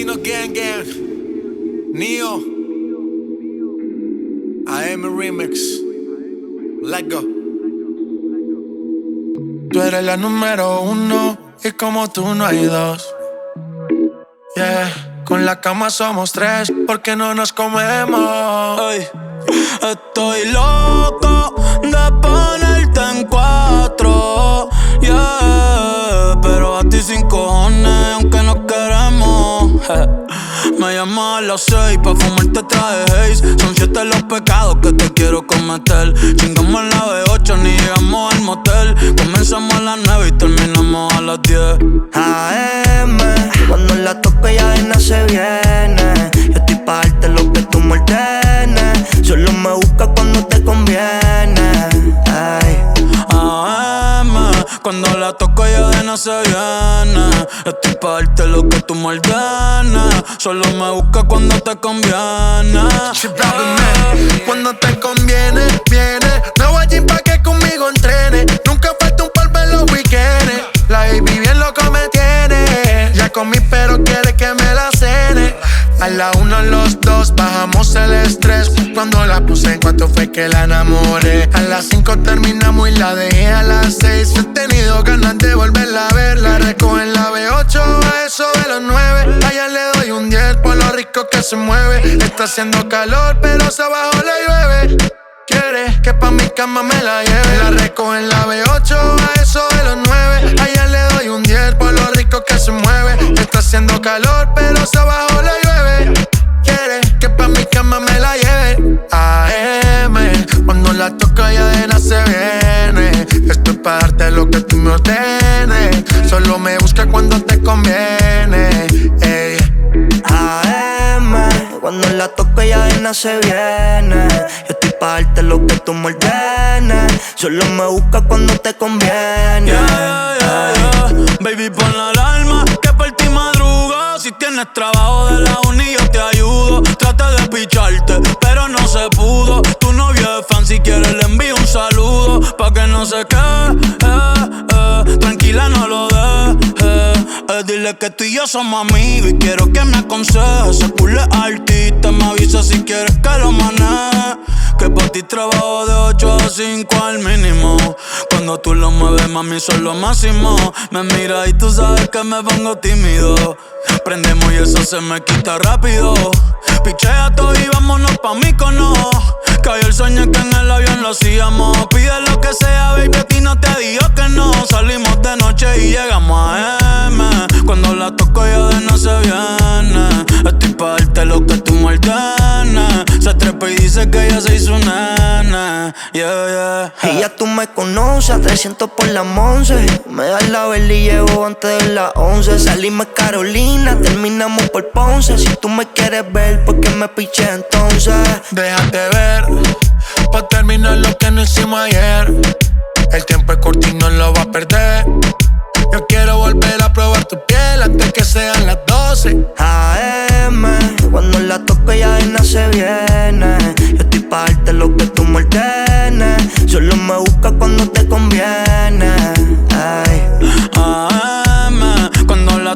Asesino Gang Gang. Neo. AM Remix. Let go. Tú eres la número uno y como tú no hay dos. Yeah, con la cama somos tres porque no nos comemos. Ay, estoy loco de Me llamas a las seis pa' fumarte traje haze. Son siete los pecados que te quiero cometer. Chingamos la B8, ni llegamos al motel. Comenzamos a las nueve y terminamos a las 10. Cuando la toco ya de no se viene. Estoy pa' darte lo que tú me. Solo me busca cuando te conviene. Man. Cuando te conviene, viene. No voy a pa' que conmigo entrene. Nunca falta un polvo en los weekends. La baby bien loco me tiene. Ya comí, pero quiere que me la cene. A la uno, los dos, bajamos el. La puse, en cuanto fue que la enamoré. A las cinco terminamos y la dejé a las seis. He tenido ganas de volverla a ver. La recojo en la B8 a eso de los nueve. Allá le doy un 10 por lo rico que se mueve. Está haciendo calor, pero se abajo le llueve. Quiere que pa' mi cama me la lleve. La recojo en la B8 a eso de los nueve. Allá le doy un 10 por lo rico que se mueve. Está haciendo calor, pero se abajo le llueve. Cama me la lleve. AM, cuando la toca ya de nada se viene. Esto es pa' darte lo que tú me ordenes. Solo me busca cuando te conviene. Ey. AM, cuando la toco ya de nada se viene. Yo estoy pa' darte lo que tú me ordenes. Solo me busca cuando te conviene. Yeah, yeah, yeah. Baby, pon la alarma que por ti madruga. Si tienes trabajo de la uni, yo te ayudo. Pero no se pudo. Tu novio es fan, si quieres le envío un saludo. Pa' que no se quede, eh, eh. tranquila, no lo dejes. Eh, dile que tú y yo somos amigos y quiero que me aconsejes. Ese culo es artista, me avisa si quieres que lo maneje. Que pa' ti trabajo de 8 a 5 al mínimo. Cuando tú lo mueves, mami, son lo máximo. Me mira y tú sabes que me pongo tímido. Prendemos y eso se me quita rápido. Pichea todo y vámonos pa' mí cono. Cayó el sueño que en el avión lo hacíamos. Pide lo que sea, baby, a ti no te digo que no. Salimos de noche y llegamos a M. Cuando la toco ya de no se viene. Yeah, yeah. Y ya tú me conoces, a 300 por la once. Me das la vela y llevo antes de las 11. Salimos Carolina, terminamos por Ponce. Si tú me quieres ver, ¿por qué me piché entonces? Déjate ver, pa' terminar lo que no hicimos ayer. El tiempo es corto y no lo va a perder. Yo quiero volver a probar tu piel antes que sean las 12.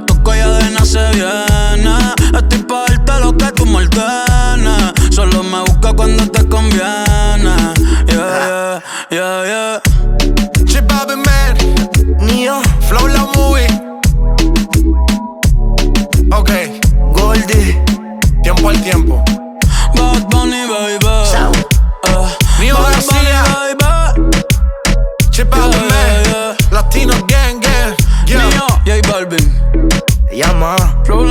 toco y de se viene. Estoy pa' darte lo que tú me ordenes. Solo me busca cuando te conviene. Yeah, yeah, yeah, yeah. Chip Man, Neo, Flow La Movie. Ok, Goldie. Tiempo al tiempo. Bad Bunny, baby. So, uh, eh, Neo Bunny, yeah, Latino Gang. más. Flow